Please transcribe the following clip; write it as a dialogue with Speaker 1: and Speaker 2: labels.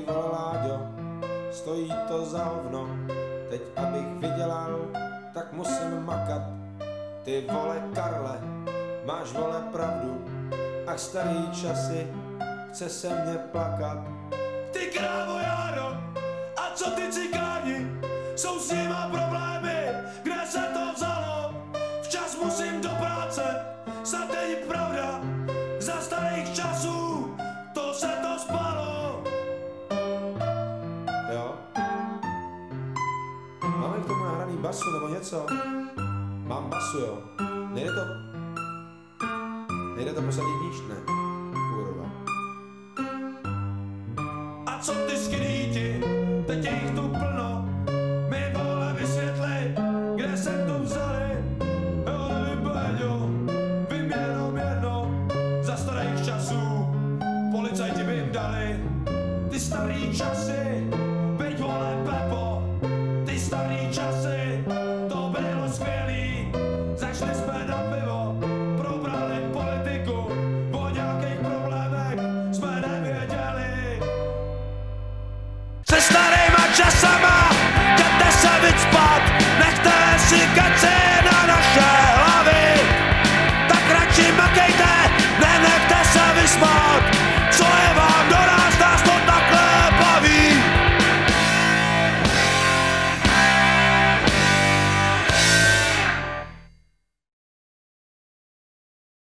Speaker 1: vole Láďo, stojí to za hovno, teď abych vydělal, tak musím makat. Ty vole Karle, máš vole pravdu, ach starý časy, chce se mě plakat.
Speaker 2: Ty krávo Járo, a co ty cikáni, jsou s nima problémy, kde se to vzalo, včas musím do práce, snad není pravda, za starých časů,
Speaker 1: basu nebo něco? Mám basu, jo. Nejde to... Nejde to posadit níž, ne? Kurva.
Speaker 2: A co ty skryti, teď je jich tu plno, mi vole vysvětli, kde se tu vzali, jo Péďo, vím jenom jedno, za starých časů, policajti by jim dali, ty starý časy,